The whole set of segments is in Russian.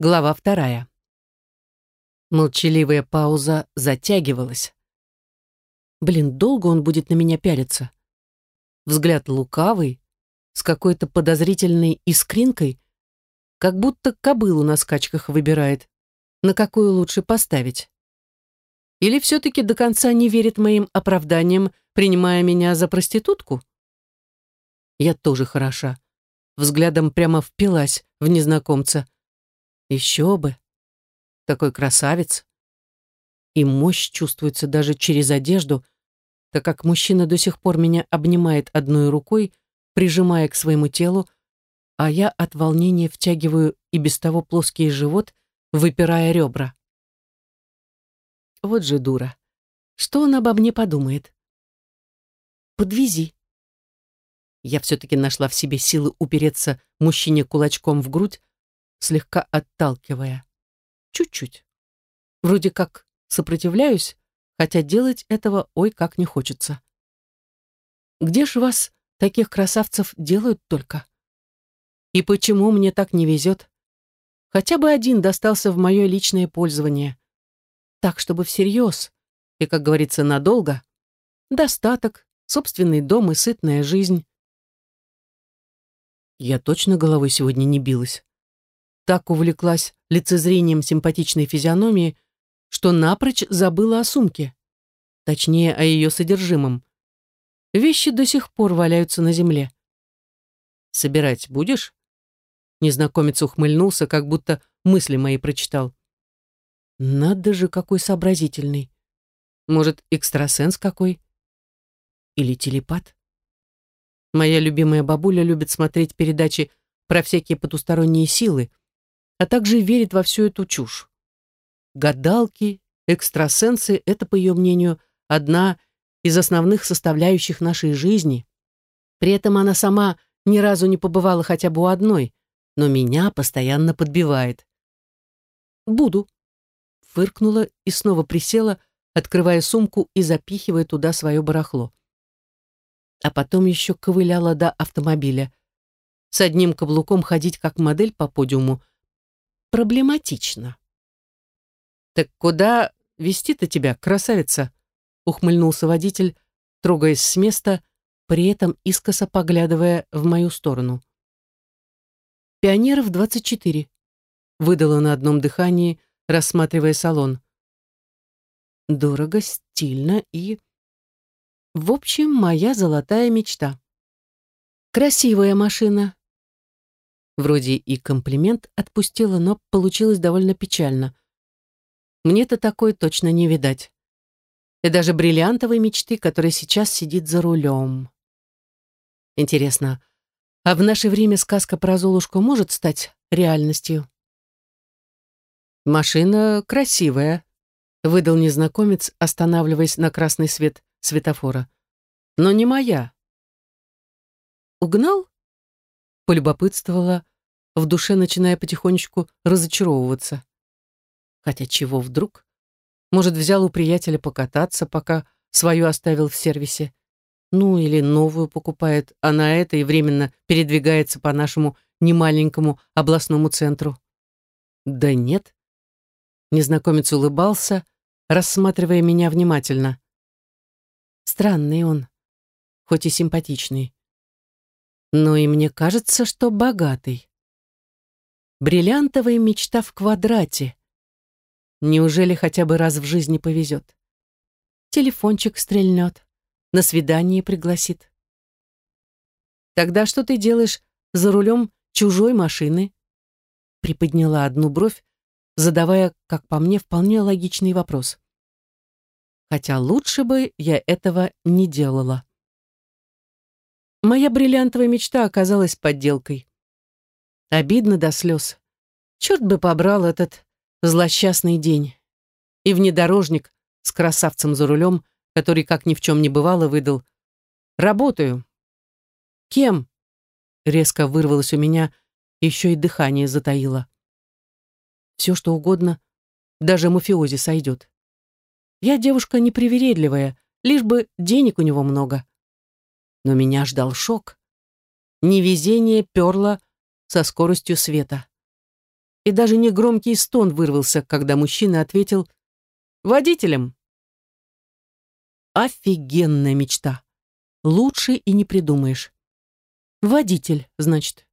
Глава вторая. Молчаливая пауза затягивалась. Блин, долго он будет на меня пялиться. Взгляд лукавый, с какой-то подозрительной искринкой, как будто кобылу на скачках выбирает, на какую лучше поставить. Или все-таки до конца не верит моим оправданиям, принимая меня за проститутку? Я тоже хороша. Взглядом прямо впилась в незнакомца. Еще бы. Такой красавец. И мощь чувствуется даже через одежду, так как мужчина до сих пор меня обнимает одной рукой, прижимая к своему телу, а я от волнения втягиваю и без того плоский живот, выпирая ребра. Вот же дура. Что он обо мне подумает? Подвези. Я все-таки нашла в себе силы упереться мужчине кулачком в грудь, слегка отталкивая. Чуть-чуть. Вроде как сопротивляюсь, хотя делать этого ой как не хочется. Где ж вас, таких красавцев, делают только? И почему мне так не везет? Хотя бы один достался в мое личное пользование. Так, чтобы всерьез, и, как говорится, надолго. Достаток, собственный дом и сытная жизнь. Я точно головой сегодня не билась так увлеклась лицезрением симпатичной физиономии, что напрочь забыла о сумке, точнее, о ее содержимом. Вещи до сих пор валяются на земле. «Собирать будешь?» Незнакомец ухмыльнулся, как будто мысли мои прочитал. «Надо же, какой сообразительный. Может, экстрасенс какой? Или телепат?» Моя любимая бабуля любит смотреть передачи про всякие потусторонние силы, а также верит во всю эту чушь. Гадалки, экстрасенсы — это, по ее мнению, одна из основных составляющих нашей жизни. При этом она сама ни разу не побывала хотя бы у одной, но меня постоянно подбивает. «Буду», — фыркнула и снова присела, открывая сумку и запихивая туда свое барахло. А потом еще ковыляла до автомобиля. С одним каблуком ходить как модель по подиуму проблематично. «Так куда вести-то тебя, красавица?» ухмыльнулся водитель, трогаясь с места, при этом искоса поглядывая в мою сторону. «Пионеров 24», — выдала на одном дыхании, рассматривая салон. «Дорого, стильно и...» В общем, моя золотая мечта. Красивая машина, Вроде и комплимент отпустила, но получилось довольно печально. Мне-то такой точно не видать. И даже бриллиантовой мечты, которая сейчас сидит за рулем. Интересно, а в наше время сказка про Золушку может стать реальностью? «Машина красивая», — выдал незнакомец, останавливаясь на красный свет светофора. «Но не моя». «Угнал?» — полюбопытствовала, в душе начиная потихонечку разочаровываться. Хотя чего вдруг? Может, взял у приятеля покататься, пока свою оставил в сервисе. Ну, или новую покупает, а на это и временно передвигается по нашему немаленькому областному центру. Да нет. Незнакомец улыбался, рассматривая меня внимательно. Странный он, хоть и симпатичный. Но и мне кажется, что богатый. Бриллиантовая мечта в квадрате. Неужели хотя бы раз в жизни повезет? Телефончик стрельнет, на свидание пригласит. Тогда что ты делаешь за рулем чужой машины? Приподняла одну бровь, задавая, как по мне, вполне логичный вопрос. Хотя лучше бы я этого не делала. Моя бриллиантовая мечта оказалась подделкой. Обидно до слез. Черт бы побрал этот злосчастный день. И внедорожник с красавцем за рулем, который, как ни в чем не бывало, выдал «Работаю». «Кем?» Резко вырвалось у меня, еще и дыхание затаило. Все, что угодно, даже мафиози сойдет. Я девушка непривередливая, лишь бы денег у него много. Но меня ждал шок. Невезение перло со скоростью света. И даже негромкий стон вырвался, когда мужчина ответил «Водителем». Офигенная мечта. Лучше и не придумаешь. Водитель, значит.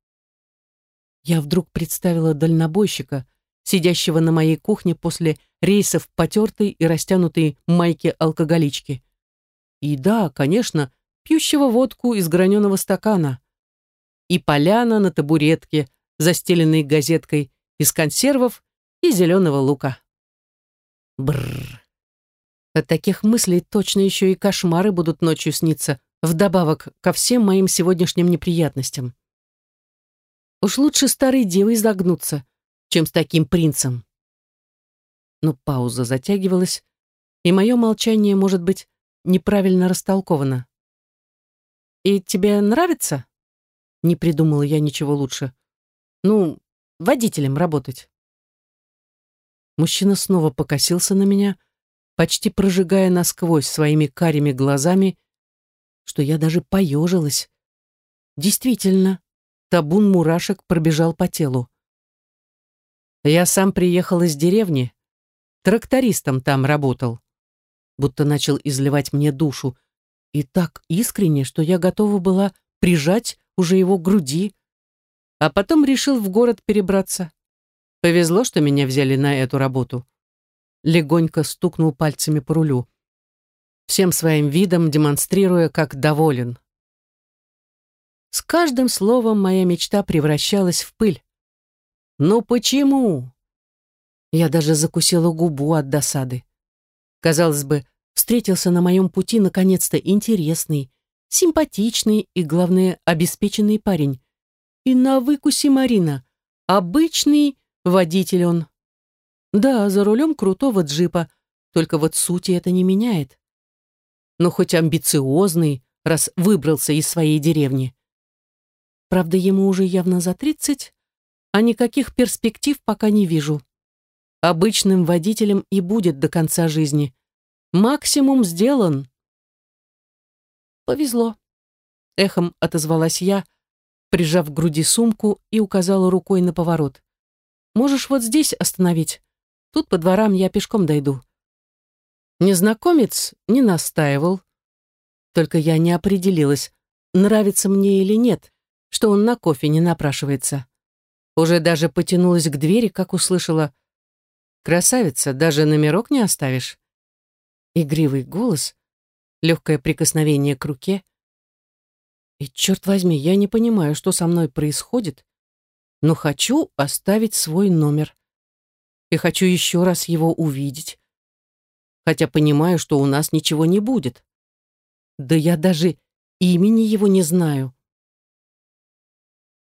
Я вдруг представила дальнобойщика, сидящего на моей кухне после рейсов потертой и растянутой майки алкоголички. И да, конечно, пьющего водку из граненого стакана. И поляна на табуретке, застеленной газеткой из консервов и зеленого лука. Бррр. От таких мыслей точно еще и кошмары будут ночью сниться, вдобавок ко всем моим сегодняшним неприятностям. Уж лучше старой девой загнуться, чем с таким принцем. Но пауза затягивалась, и мое молчание, может быть, неправильно растолковано. «И тебе нравится?» Не придумала я ничего лучше. «Ну, водителем работать». Мужчина снова покосился на меня, почти прожигая насквозь своими карими глазами, что я даже поежилась. Действительно, табун мурашек пробежал по телу. Я сам приехал из деревни, трактористом там работал, будто начал изливать мне душу, и так искренне, что я готова была прижать уже его груди, а потом решил в город перебраться. Повезло, что меня взяли на эту работу легонько стукнул пальцами по рулю, всем своим видом демонстрируя, как доволен. С каждым словом моя мечта превращалась в пыль. «Ну почему?» Я даже закусила губу от досады. Казалось бы, встретился на моем пути наконец-то интересный, симпатичный и, главное, обеспеченный парень. И на выкусе Марина. Обычный водитель он. Да, за рулем крутого джипа, только вот сути это не меняет. Но хоть амбициозный, раз выбрался из своей деревни. Правда, ему уже явно за тридцать, а никаких перспектив пока не вижу. Обычным водителем и будет до конца жизни. Максимум сделан. Повезло. Эхом отозвалась я, прижав к груди сумку и указала рукой на поворот. Можешь вот здесь остановить. Тут по дворам я пешком дойду. Незнакомец не настаивал. Только я не определилась, нравится мне или нет, что он на кофе не напрашивается. Уже даже потянулась к двери, как услышала «Красавица, даже номерок не оставишь?» Игривый голос, легкое прикосновение к руке. И, черт возьми, я не понимаю, что со мной происходит, но хочу оставить свой номер и хочу еще раз его увидеть. Хотя понимаю, что у нас ничего не будет. Да я даже имени его не знаю.